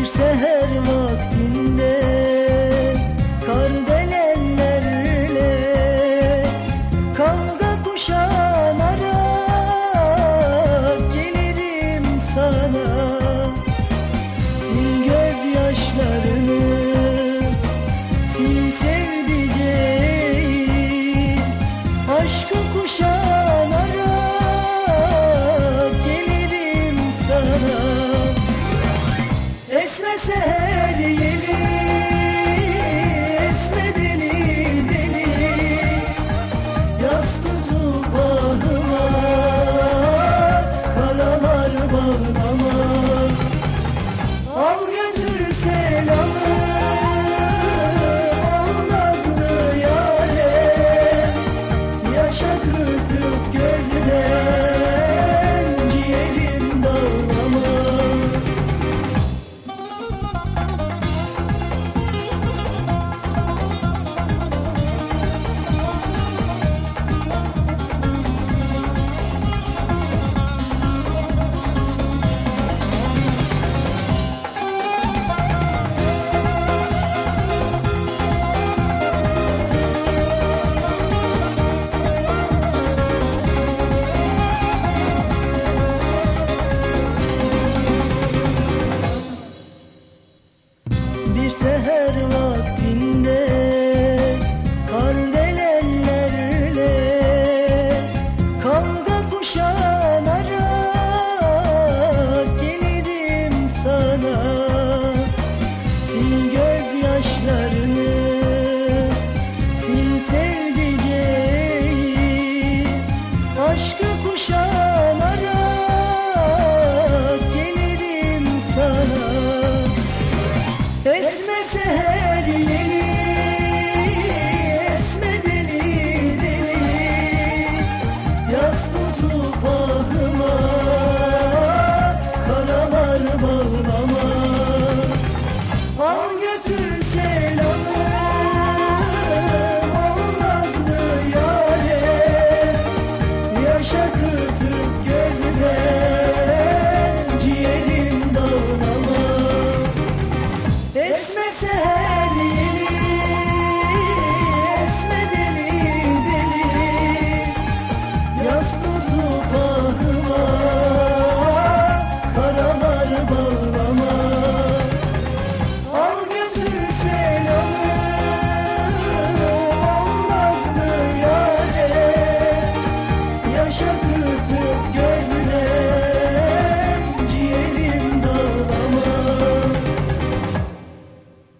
bir seher vaktinde Kardelen kavga kuşağı Christmas ahead.